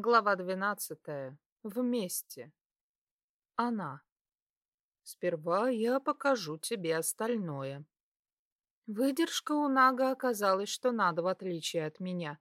Глава двенадцатая. Вместе. Она. Сперва я покажу тебе остальное. Выдержка у Нага оказалась, что надо, в отличие от меня.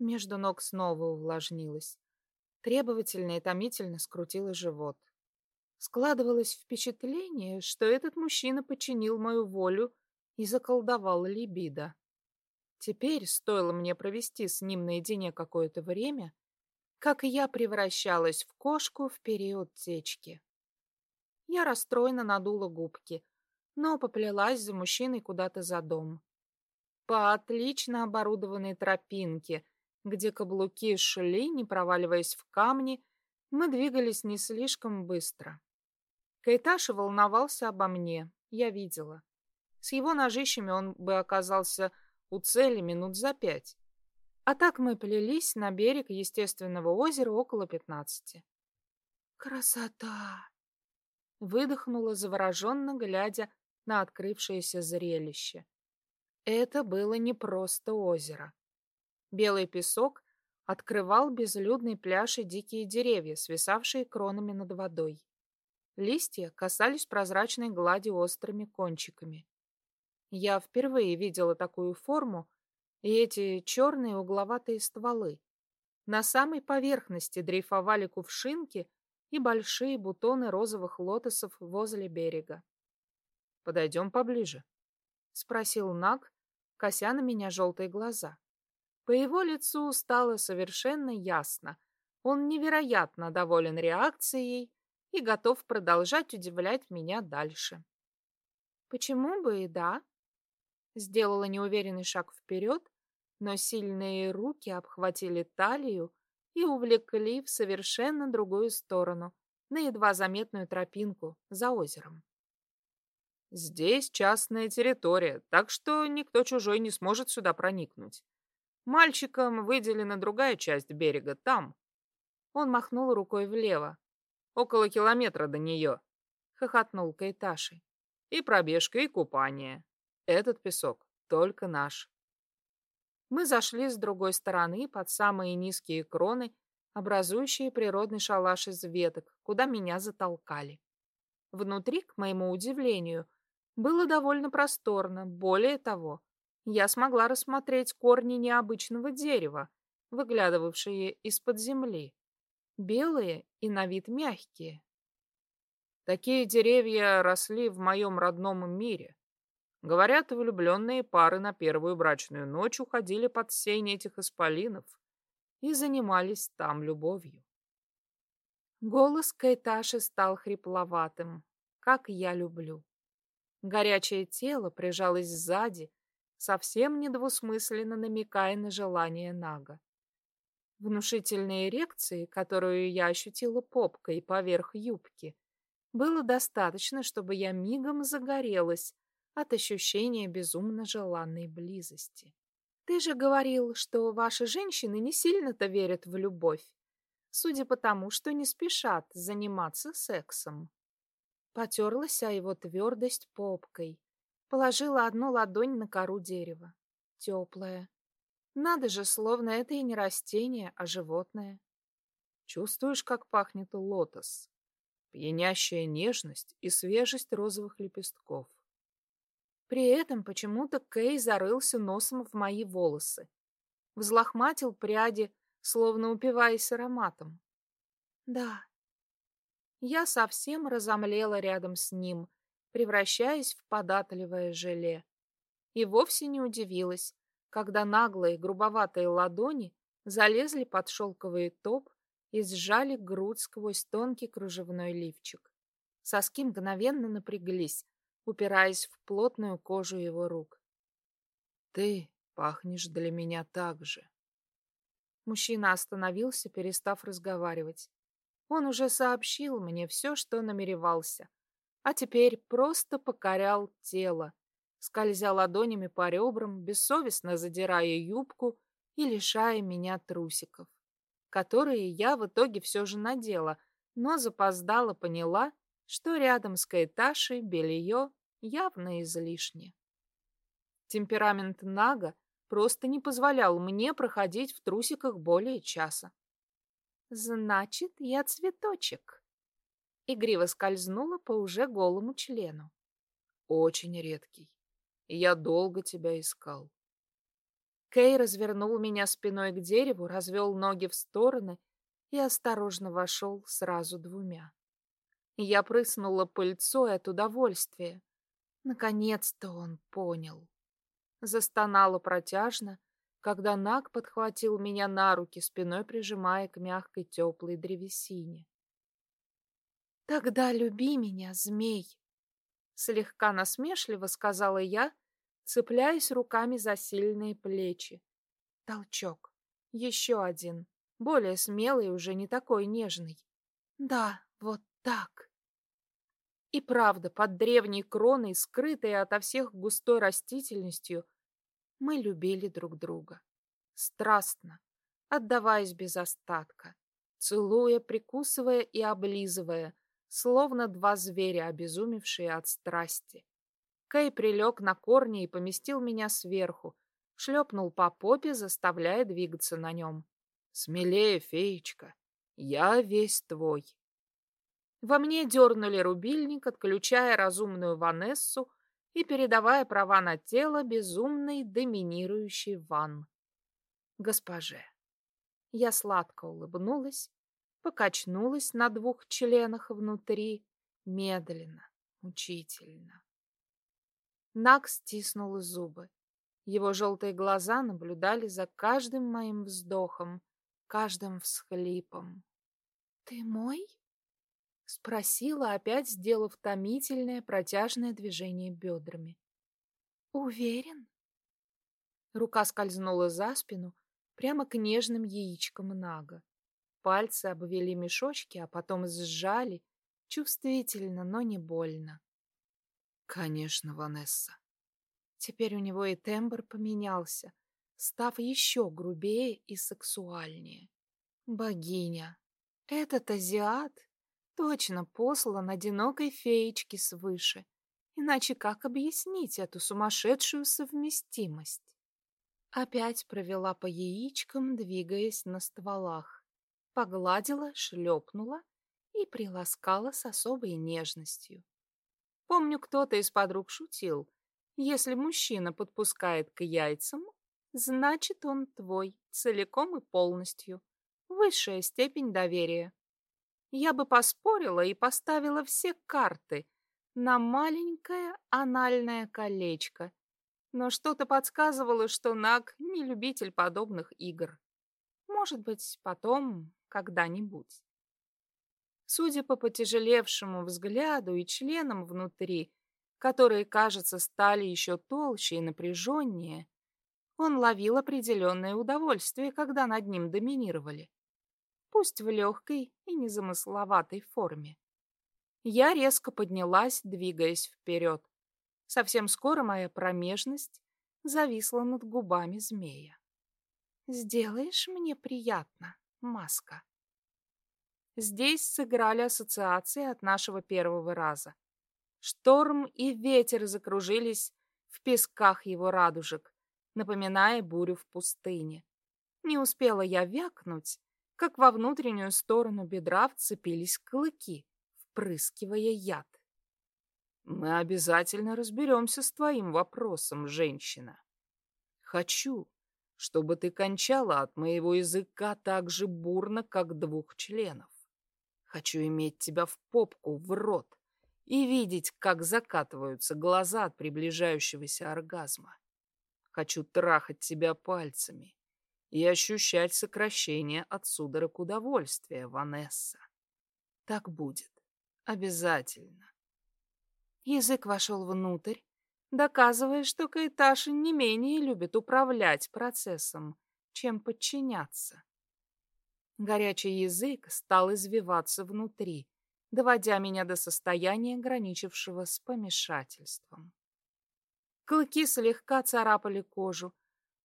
Между ног снова увлажнилась. Требовательно и томительно скрутила живот. Складывалось впечатление, что этот мужчина подчинил мою волю и заколдовал либидо. Теперь, стоило мне провести с ним наедине какое-то время, как я превращалась в кошку в период течки. Я расстроенно надула губки, но поплелась за мужчиной куда-то за дом. По отлично оборудованной тропинке, где каблуки шли, не проваливаясь в камни, мы двигались не слишком быстро. Кайташи волновался обо мне, я видела. С его ножищами он бы оказался у цели минут за пять. А так мы плелись на берег естественного озера около пятнадцати. «Красота!» Выдохнула завороженно, глядя на открывшееся зрелище. Это было не просто озеро. Белый песок открывал безлюдный пляж и дикие деревья, свисавшие кронами над водой. Листья касались прозрачной глади острыми кончиками. Я впервые видела такую форму и эти черные угловатые стволы. На самой поверхности дрейфовали кувшинки и большие бутоны розовых лотосов возле берега. «Подойдем поближе», — спросил Наг, кося на меня желтые глаза. По его лицу стало совершенно ясно. Он невероятно доволен реакцией и готов продолжать удивлять меня дальше. «Почему бы и да?» Сделала неуверенный шаг вперед, но сильные руки обхватили талию и увлекли в совершенно другую сторону, на едва заметную тропинку за озером. Здесь частная территория, так что никто чужой не сможет сюда проникнуть. Мальчикам выделена другая часть берега, там. Он махнул рукой влево. Около километра до нее. Хохотнул Кайташи. И пробежка, и купание. Этот песок только наш. Мы зашли с другой стороны под самые низкие кроны, образующие природный шалаш из веток, куда меня затолкали. Внутри, к моему удивлению, было довольно просторно. Более того, я смогла рассмотреть корни необычного дерева, выглядывавшие из-под земли. Белые и на вид мягкие. Такие деревья росли в моем родном мире, Говорят, влюбленные пары на первую брачную ночь уходили под сень этих исполинов и занимались там любовью. Голос Кайташи стал хрипловатым, как я люблю. Горячее тело прижалось сзади, совсем недвусмысленно намекая на желание Нага. Внушительной эрекции, которую я ощутила попкой поверх юбки, было достаточно, чтобы я мигом загорелась, от ощущения безумно желанной близости. Ты же говорил, что ваши женщины не сильно-то верят в любовь, судя по тому, что не спешат заниматься сексом. Потерлась о его твердость попкой, положила одну ладонь на кору дерева. Теплая. Надо же, словно это и не растение, а животное. Чувствуешь, как пахнет лотос? Пьянящая нежность и свежесть розовых лепестков. При этом почему-то Кей зарылся носом в мои волосы. Взлохматил пряди, словно упиваясь ароматом. Да. Я совсем разомлела рядом с ним, превращаясь в податливое желе. И вовсе не удивилась, когда наглые грубоватые ладони залезли под шелковый топ и сжали грудь сквозь тонкий кружевной лифчик. Соски мгновенно напряглись, упираясь в плотную кожу его рук. «Ты пахнешь для меня так же». Мужчина остановился, перестав разговаривать. Он уже сообщил мне все, что намеревался, а теперь просто покорял тело, скользя ладонями по ребрам, бессовестно задирая юбку и лишая меня трусиков, которые я в итоге все же надела, но запоздала поняла, что рядом с Кайташей белье явно излишне. Темперамент Нага просто не позволял мне проходить в трусиках более часа. Значит, я цветочек. Игриво скользнула по уже голому члену. Очень редкий. Я долго тебя искал. Кей развернул меня спиной к дереву, развел ноги в стороны и осторожно вошел сразу двумя. Я прыснула пыльцой от удовольствия. Наконец-то он понял. Застонала протяжно, когда Наг подхватил меня на руки, спиной прижимая к мягкой теплой древесине. «Тогда люби меня, змей!» Слегка насмешливо сказала я, цепляясь руками за сильные плечи. Толчок. Еще один. Более смелый, уже не такой нежный. Да, вот так. И правда, под древней кроной, скрытой ото всех густой растительностью, мы любили друг друга. Страстно, отдаваясь без остатка, целуя, прикусывая и облизывая, словно два зверя, обезумевшие от страсти. Кэй прилег на корни и поместил меня сверху, шлепнул по попе, заставляя двигаться на нем. «Смелее, феечка, я весь твой». Во мне дернули рубильник, отключая разумную Ванессу, и передавая права на тело безумной доминирующей ван. Госпоже. Я сладко улыбнулась, покачнулась на двух членах внутри, медленно, мучительно. Нак стиснул зубы. Его желтые глаза наблюдали за каждым моим вздохом, каждым всхлипом. «Ты мой?» Спросила, опять сделав томительное протяжное движение бедрами. «Уверен?» Рука скользнула за спину, прямо к нежным яичкам Нага. Пальцы обвели мешочки, а потом сжали, чувствительно, но не больно. «Конечно, Ванесса». Теперь у него и тембр поменялся, став еще грубее и сексуальнее. «Богиня! Этот азиат Точно послан одинокой феечке свыше. Иначе как объяснить эту сумасшедшую совместимость? Опять провела по яичкам, двигаясь на стволах. Погладила, шлепнула и приласкала с особой нежностью. Помню, кто-то из подруг шутил. Если мужчина подпускает к яйцам, значит, он твой, целиком и полностью. Высшая степень доверия. Я бы поспорила и поставила все карты на маленькое анальное колечко, но что-то подсказывало, что Наг не любитель подобных игр. Может быть, потом, когда-нибудь. Судя по потяжелевшему взгляду и членам внутри, которые, кажется, стали еще толще и напряженнее, он ловил определенное удовольствие, когда над ним доминировали пусть в легкой и незамысловатой форме. Я резко поднялась, двигаясь вперед. Совсем скоро моя промежность зависла над губами змея. «Сделаешь мне приятно, маска?» Здесь сыграли ассоциации от нашего первого раза. Шторм и ветер закружились в песках его радужек, напоминая бурю в пустыне. Не успела я вякнуть, как во внутреннюю сторону бедра вцепились клыки, впрыскивая яд. «Мы обязательно разберемся с твоим вопросом, женщина. Хочу, чтобы ты кончала от моего языка так же бурно, как двух членов. Хочу иметь тебя в попку, в рот и видеть, как закатываются глаза от приближающегося оргазма. Хочу трахать тебя пальцами, и ощущать сокращение от судорог удовольствия, Ванесса. Так будет. Обязательно. Язык вошел внутрь, доказывая, что Кайташи не менее любит управлять процессом, чем подчиняться. Горячий язык стал извиваться внутри, доводя меня до состояния, граничившего с помешательством. Клыки слегка царапали кожу,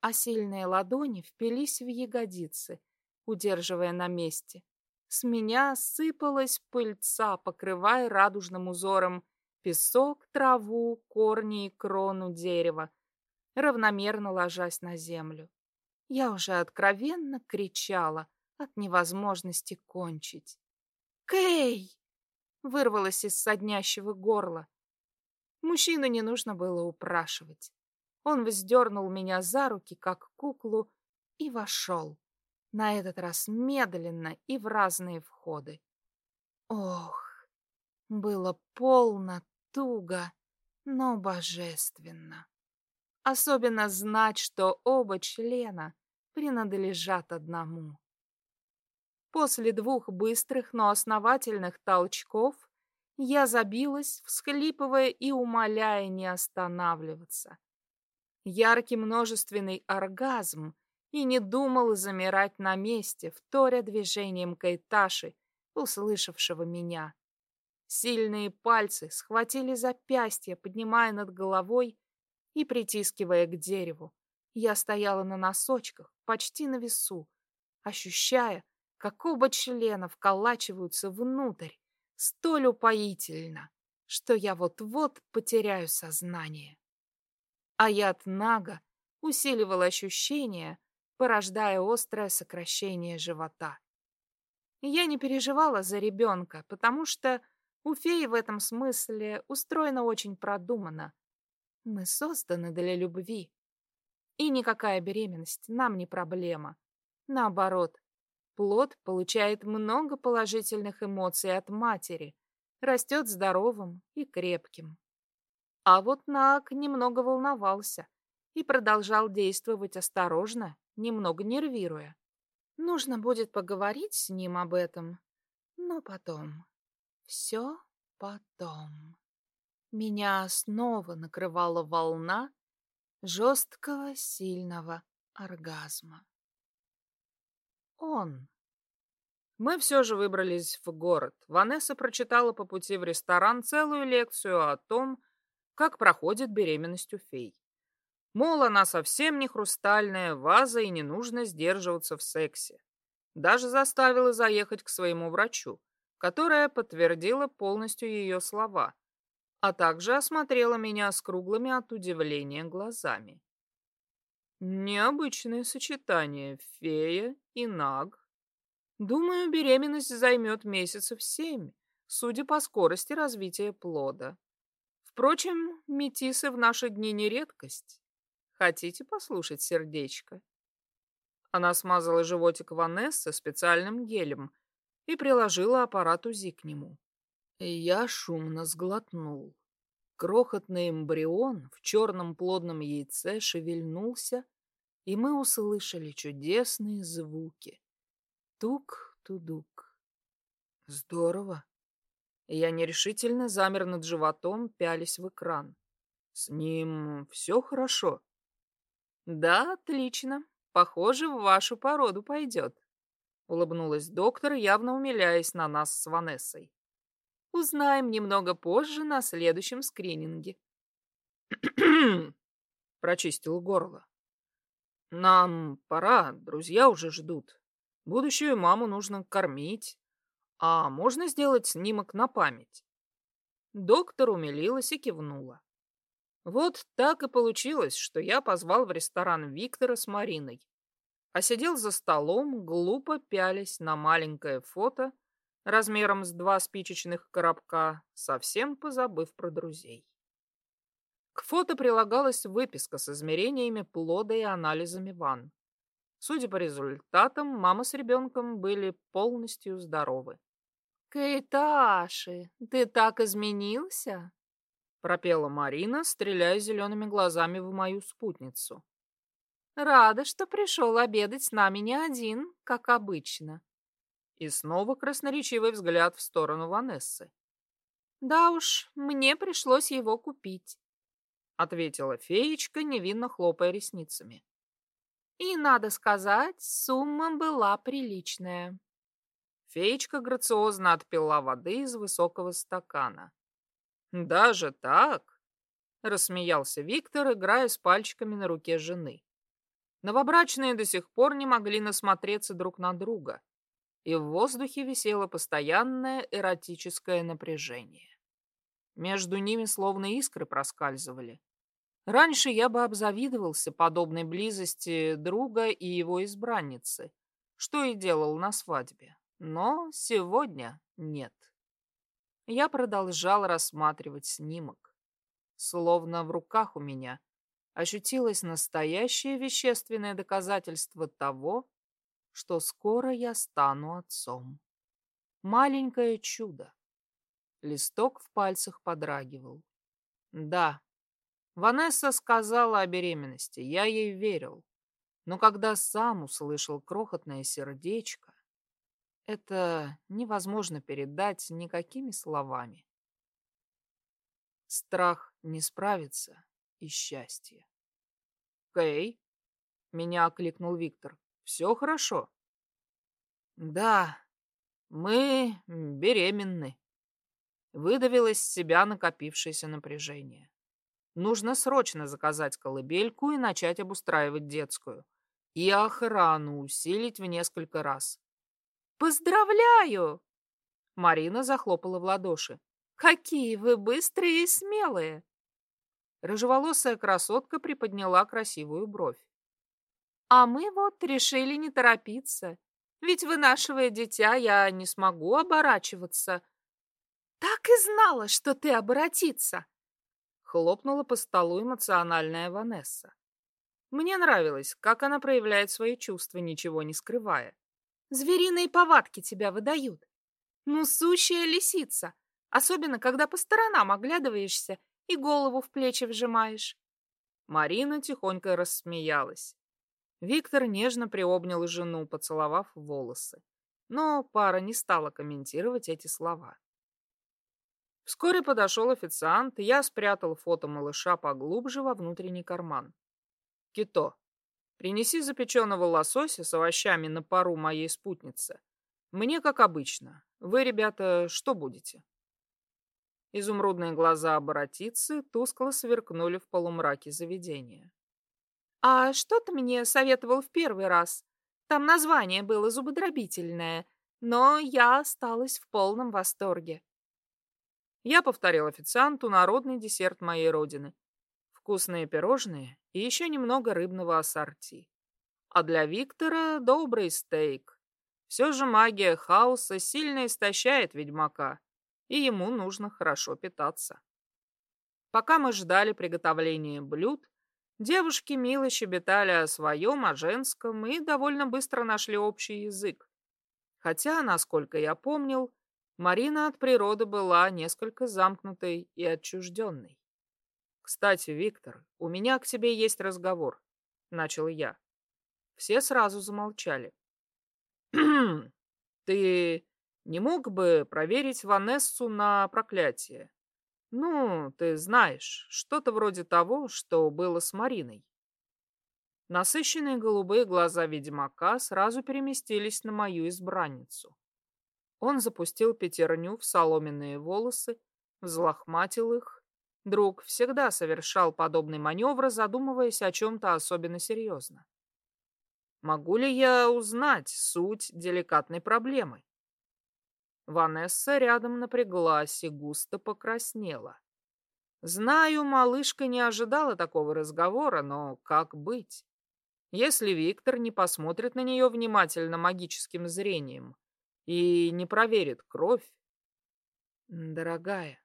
а сильные ладони впились в ягодицы, удерживая на месте. С меня сыпалась пыльца, покрывая радужным узором песок, траву, корни и крону дерева, равномерно ложась на землю. Я уже откровенно кричала, от невозможности кончить. «Кэй!» — вырвалось из соднящего горла. Мужчину не нужно было упрашивать. Он вздернул меня за руки, как куклу, и вошел. На этот раз медленно и в разные входы. Ох, было полно, туго, но божественно. Особенно знать, что оба члена принадлежат одному. После двух быстрых, но основательных толчков я забилась, всхлипывая и умоляя не останавливаться. Яркий множественный оргазм и не думал замирать на месте, вторя движением Кайташи, услышавшего меня. Сильные пальцы схватили запястье, поднимая над головой и притискивая к дереву. Я стояла на носочках, почти на весу, ощущая, как оба члена вколачиваются внутрь, столь упоительно, что я вот-вот потеряю сознание. А яд Нага усиливал ощущение, порождая острое сокращение живота. Я не переживала за ребенка, потому что у феи в этом смысле устроено очень продуманно. Мы созданы для любви. И никакая беременность нам не проблема. Наоборот, плод получает много положительных эмоций от матери, растет здоровым и крепким. А вот Нак немного волновался и продолжал действовать осторожно, немного нервируя. Нужно будет поговорить с ним об этом, но потом. Все потом. Меня снова накрывала волна жесткого, сильного оргазма. Он. Мы все же выбрались в город. Ванесса прочитала по пути в ресторан целую лекцию о том, как проходит беременность у фей. Мол, она совсем не хрустальная ваза и не нужно сдерживаться в сексе. Даже заставила заехать к своему врачу, которая подтвердила полностью ее слова – а также осмотрела меня с круглыми от удивления глазами. Необычное сочетание фея и наг. Думаю, беременность займет месяцев семь, судя по скорости развития плода. Впрочем, метисы в наши дни не редкость. Хотите послушать сердечко? Она смазала животик Ванессы специальным гелем и приложила аппарат УЗИ к нему. Я шумно сглотнул. Крохотный эмбрион в черном плодном яйце шевельнулся, и мы услышали чудесные звуки. Тук-тудук. Здорово. Я нерешительно замер над животом, пялись в экран. С ним все хорошо? Да, отлично. Похоже, в вашу породу пойдет. Улыбнулась доктор, явно умиляясь на нас с Ванессой. Узнаем немного позже на следующем скрининге. Прочистил горло. Нам пора, друзья уже ждут. Будущую маму нужно кормить. А можно сделать снимок на память? Доктор умилилась и кивнула. Вот так и получилось, что я позвал в ресторан Виктора с Мариной, а сидел за столом, глупо пялись на маленькое фото размером с два спичечных коробка, совсем позабыв про друзей. К фото прилагалась выписка с измерениями плода и анализами ванн. Судя по результатам, мама с ребенком были полностью здоровы. «Кайташи, ты так изменился?» — пропела Марина, стреляя зелеными глазами в мою спутницу. «Рада, что пришел обедать с нами не один, как обычно. И снова красноречивый взгляд в сторону Ванессы. «Да уж, мне пришлось его купить», — ответила феечка, невинно хлопая ресницами. «И, надо сказать, сумма была приличная». Феечка грациозно отпила воды из высокого стакана. «Даже так?» — рассмеялся Виктор, играя с пальчиками на руке жены. Новобрачные до сих пор не могли насмотреться друг на друга и в воздухе висело постоянное эротическое напряжение. Между ними словно искры проскальзывали. Раньше я бы обзавидовался подобной близости друга и его избранницы. что и делал на свадьбе. Но сегодня нет. Я продолжал рассматривать снимок. Словно в руках у меня ощутилось настоящее вещественное доказательство того, что скоро я стану отцом. Маленькое чудо. Листок в пальцах подрагивал. Да, Ванесса сказала о беременности, я ей верил. Но когда сам услышал крохотное сердечко, это невозможно передать никакими словами. Страх не справится и счастье. «Кэй?» — меня окликнул Виктор. «Все хорошо?» «Да, мы беременны», — выдавил из себя накопившееся напряжение. «Нужно срочно заказать колыбельку и начать обустраивать детскую. И охрану усилить в несколько раз. «Поздравляю!» Марина захлопала в ладоши. «Какие вы быстрые и смелые!» Рыжеволосая красотка приподняла красивую бровь. «А мы вот решили не торопиться. Ведь вынашивая дитя, я не смогу оборачиваться». «Так и знала, что ты оборотиться!» Хлопнула по столу эмоциональная Ванесса. Мне нравилось, как она проявляет свои чувства, ничего не скрывая. Звериные повадки тебя выдают. Ну, сущая лисица, особенно когда по сторонам оглядываешься и голову в плечи вжимаешь. Марина тихонько рассмеялась. Виктор нежно приобнял жену, поцеловав волосы. Но пара не стала комментировать эти слова. Вскоре подошел официант, и я спрятал фото малыша поглубже во внутренний карман. «Кито, Принеси запеченного лосося с овощами на пару моей спутнице. Мне, как обычно. Вы, ребята, что будете?» Изумрудные глаза оборотицы тускло сверкнули в полумраке заведения. «А что ты мне советовал в первый раз? Там название было зубодробительное, но я осталась в полном восторге». Я повторил официанту народный десерт моей родины вкусные пирожные и еще немного рыбного ассорти. А для Виктора добрый стейк. Все же магия хаоса сильно истощает ведьмака, и ему нужно хорошо питаться. Пока мы ждали приготовления блюд, девушки мило щебетали о своем, о женском и довольно быстро нашли общий язык. Хотя, насколько я помнил, Марина от природы была несколько замкнутой и отчужденной. «Кстати, Виктор, у меня к тебе есть разговор», — начал я. Все сразу замолчали. «Ты не мог бы проверить Ванессу на проклятие? Ну, ты знаешь, что-то вроде того, что было с Мариной». Насыщенные голубые глаза ведьмака сразу переместились на мою избранницу. Он запустил пятерню в соломенные волосы, взлохматил их Друг всегда совершал подобный маневр, задумываясь о чем-то особенно серьезно. Могу ли я узнать суть деликатной проблемы? Ванесса рядом напряглась и густо покраснела. Знаю, малышка не ожидала такого разговора, но как быть? Если Виктор не посмотрит на нее внимательно магическим зрением и не проверит кровь? Дорогая,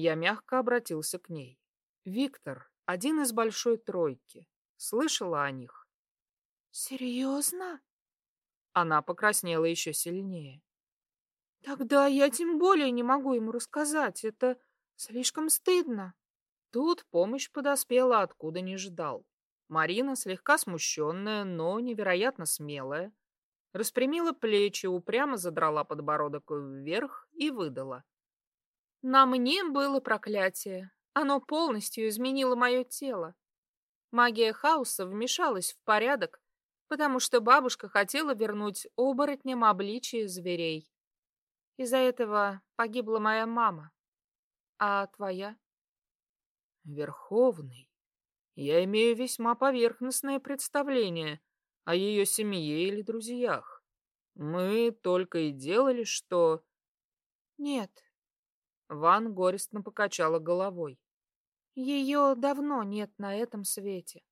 я мягко обратился к ней. «Виктор, один из большой тройки. Слышала о них?» «Серьезно?» Она покраснела еще сильнее. «Тогда я тем более не могу ему рассказать. Это слишком стыдно». Тут помощь подоспела, откуда не ждал. Марина, слегка смущенная, но невероятно смелая, распрямила плечи, упрямо задрала подбородок вверх и выдала. На мне было проклятие. Оно полностью изменило мое тело. Магия хаоса вмешалась в порядок, потому что бабушка хотела вернуть оборотням обличие зверей. Из-за этого погибла моя мама. А твоя? Верховный. Я имею весьма поверхностное представление о ее семье или друзьях. Мы только и делали, что... Нет, Ван горестно покачала головой. Ее давно нет на этом свете.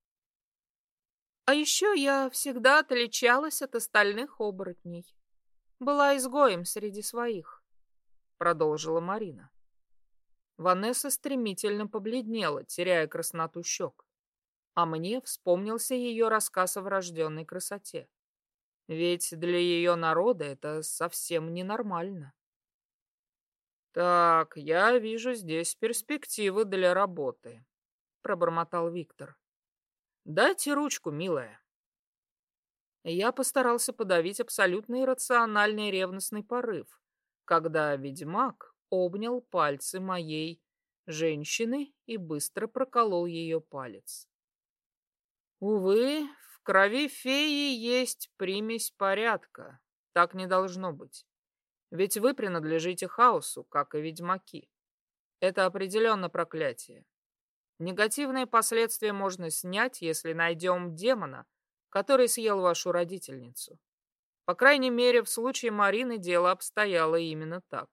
А еще я всегда отличалась от остальных оборотней. Была изгоем среди своих, продолжила Марина. Ванесса стремительно побледнела, теряя красноту щек. А мне вспомнился ее рассказ о врожденной красоте. Ведь для ее народа это совсем ненормально. «Так, я вижу здесь перспективы для работы», — пробормотал Виктор. «Дайте ручку, милая». Я постарался подавить абсолютно иррациональный ревностный порыв, когда ведьмак обнял пальцы моей женщины и быстро проколол ее палец. Увы, в крови феи есть примесь порядка. Так не должно быть. Ведь вы принадлежите хаосу, как и ведьмаки. Это определенно проклятие. Негативные последствия можно снять, если найдем демона, который съел вашу родительницу. По крайней мере, в случае Марины дело обстояло именно так.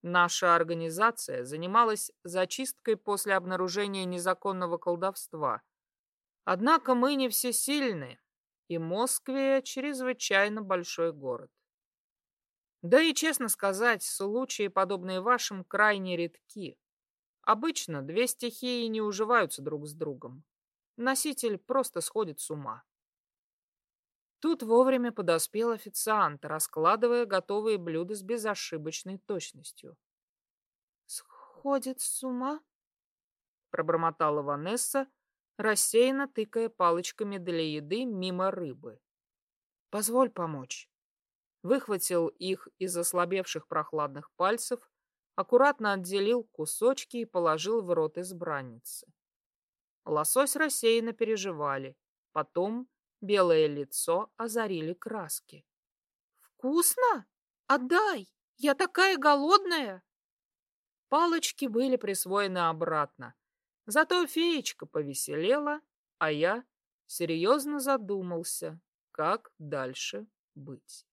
Наша организация занималась зачисткой после обнаружения незаконного колдовства. Однако мы не всесильны, и Москве чрезвычайно большой город. Да и, честно сказать, случаи, подобные вашим, крайне редки. Обычно две стихии не уживаются друг с другом. Носитель просто сходит с ума. Тут вовремя подоспел официант, раскладывая готовые блюда с безошибочной точностью. «Сходит с ума?» — пробормотала Ванесса, рассеянно тыкая палочками для еды мимо рыбы. «Позволь помочь» выхватил их из ослабевших прохладных пальцев, аккуратно отделил кусочки и положил в рот избранницы. Лосось рассеянно переживали, потом белое лицо озарили краски. «Вкусно? Отдай! Я такая голодная!» Палочки были присвоены обратно, зато феечка повеселела, а я серьезно задумался, как дальше быть.